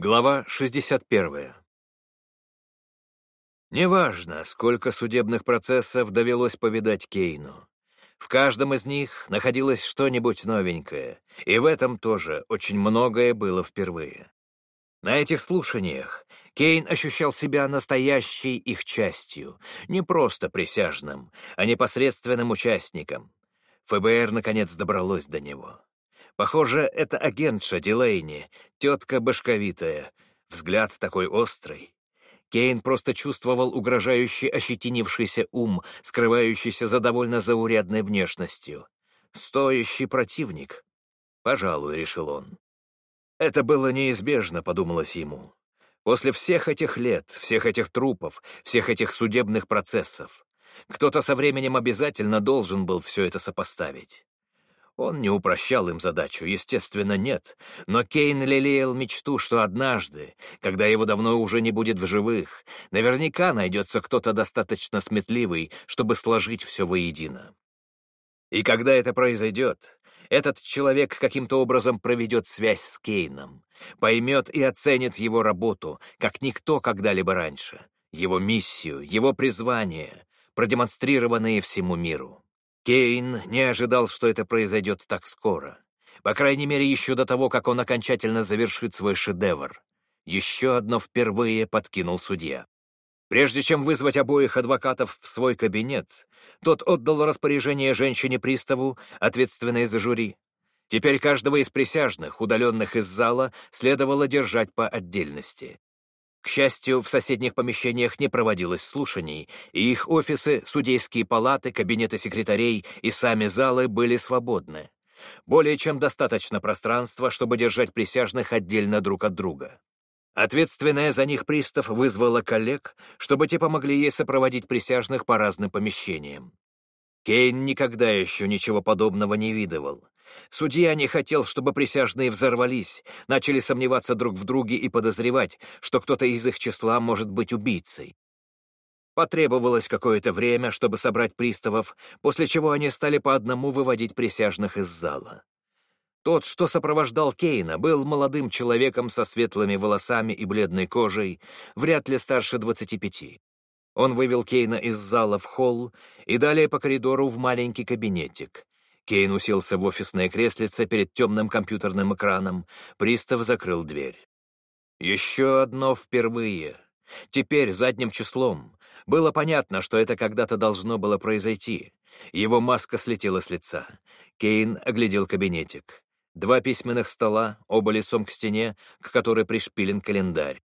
Глава 61. Неважно, сколько судебных процессов довелось повидать Кейну. В каждом из них находилось что-нибудь новенькое, и в этом тоже очень многое было впервые. На этих слушаниях Кейн ощущал себя настоящей их частью, не просто присяжным, а непосредственным участником. ФБР, наконец, добралось до него. Похоже, это агентша Дилейни, тетка башковитая, взгляд такой острый. Кейн просто чувствовал угрожающий ощетинившийся ум, скрывающийся за довольно заурядной внешностью. Стоящий противник. Пожалуй, решил он. Это было неизбежно, подумалось ему. После всех этих лет, всех этих трупов, всех этих судебных процессов, кто-то со временем обязательно должен был все это сопоставить. Он не упрощал им задачу, естественно, нет, но Кейн лелеял мечту, что однажды, когда его давно уже не будет в живых, наверняка найдется кто-то достаточно сметливый, чтобы сложить все воедино. И когда это произойдет, этот человек каким-то образом проведет связь с Кейном, поймет и оценит его работу, как никто когда-либо раньше, его миссию, его призвание, продемонстрированные всему миру. Кейн не ожидал, что это произойдет так скоро. По крайней мере, еще до того, как он окончательно завершит свой шедевр. Еще одно впервые подкинул судья. Прежде чем вызвать обоих адвокатов в свой кабинет, тот отдал распоряжение женщине-приставу, ответственной за жюри. Теперь каждого из присяжных, удаленных из зала, следовало держать по отдельности. Счастью, в соседних помещениях не проводилось слушаний, и их офисы, судейские палаты, кабинеты секретарей и сами залы были свободны. Более чем достаточно пространства, чтобы держать присяжных отдельно друг от друга. Ответственная за них пристав вызвала коллег, чтобы те помогли ей сопроводить присяжных по разным помещениям. Кейн никогда еще ничего подобного не видывал. Судья не хотел, чтобы присяжные взорвались, начали сомневаться друг в друге и подозревать, что кто-то из их числа может быть убийцей. Потребовалось какое-то время, чтобы собрать приставов, после чего они стали по одному выводить присяжных из зала. Тот, что сопровождал Кейна, был молодым человеком со светлыми волосами и бледной кожей, вряд ли старше двадцати пяти. Он вывел Кейна из зала в холл и далее по коридору в маленький кабинетик. Кейн уселся в офисное креслице перед темным компьютерным экраном. Пристав закрыл дверь. Еще одно впервые. Теперь, задним числом. Было понятно, что это когда-то должно было произойти. Его маска слетела с лица. Кейн оглядел кабинетик. Два письменных стола, оба лицом к стене, к которой пришпилен календарь.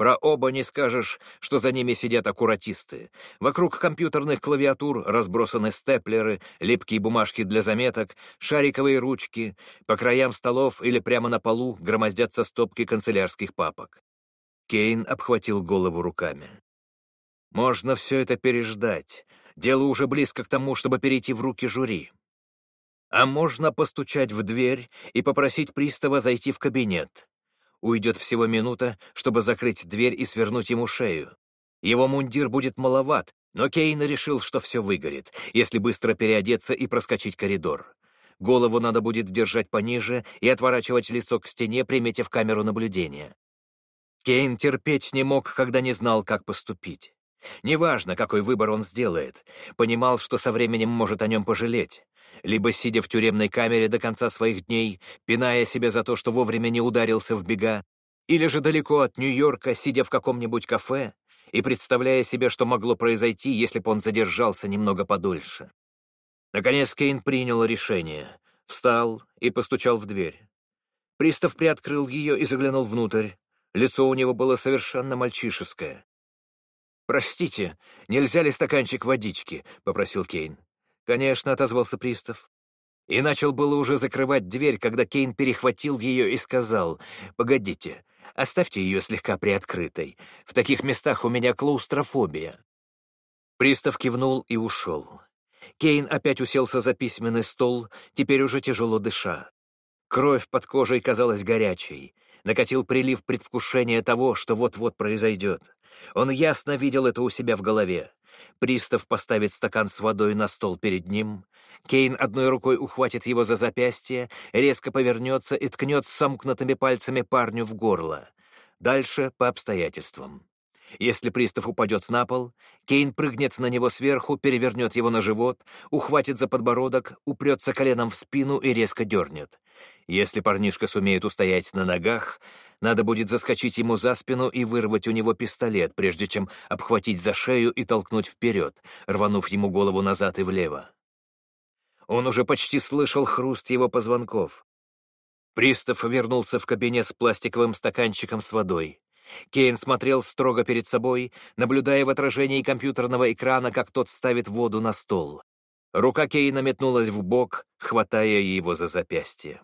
Про оба не скажешь, что за ними сидят аккуратисты. Вокруг компьютерных клавиатур разбросаны степлеры, липкие бумажки для заметок, шариковые ручки. По краям столов или прямо на полу громоздятся стопки канцелярских папок. Кейн обхватил голову руками. Можно все это переждать. Дело уже близко к тому, чтобы перейти в руки жюри. А можно постучать в дверь и попросить пристава зайти в кабинет. Уйдет всего минута, чтобы закрыть дверь и свернуть ему шею. Его мундир будет маловат, но Кейн решил, что все выгорит, если быстро переодеться и проскочить коридор. Голову надо будет держать пониже и отворачивать лицо к стене, приметив камеру наблюдения. Кейн терпеть не мог, когда не знал, как поступить. Неважно, какой выбор он сделает, понимал, что со временем может о нем пожалеть либо сидя в тюремной камере до конца своих дней, пиная себя за то, что вовремя не ударился в бега, или же далеко от Нью-Йорка, сидя в каком-нибудь кафе и представляя себе, что могло произойти, если бы он задержался немного подольше. Наконец Кейн принял решение, встал и постучал в дверь. Пристав приоткрыл ее и заглянул внутрь. Лицо у него было совершенно мальчишеское. «Простите, нельзя ли стаканчик водички?» — попросил Кейн. «Конечно», — отозвался пристав. И начал было уже закрывать дверь, когда Кейн перехватил ее и сказал, «Погодите, оставьте ее слегка приоткрытой. В таких местах у меня клаустрофобия». Пристав кивнул и ушел. Кейн опять уселся за письменный стол, теперь уже тяжело дыша. Кровь под кожей казалась горячей. Накатил прилив предвкушения того, что вот-вот произойдет. Он ясно видел это у себя в голове. Пристав поставит стакан с водой на стол перед ним. Кейн одной рукой ухватит его за запястье, резко повернется и ткнет сомкнутыми пальцами парню в горло. Дальше по обстоятельствам. Если пристав упадет на пол, Кейн прыгнет на него сверху, перевернет его на живот, ухватит за подбородок, упрется коленом в спину и резко дернет. Если парнишка сумеет устоять на ногах, надо будет заскочить ему за спину и вырвать у него пистолет, прежде чем обхватить за шею и толкнуть вперед, рванув ему голову назад и влево. Он уже почти слышал хруст его позвонков. Пристав вернулся в кабинет с пластиковым стаканчиком с водой. Кейн смотрел строго перед собой, наблюдая в отражении компьютерного экрана, как тот ставит воду на стол. Рука Кейна метнулась в бок, хватая его за запястье.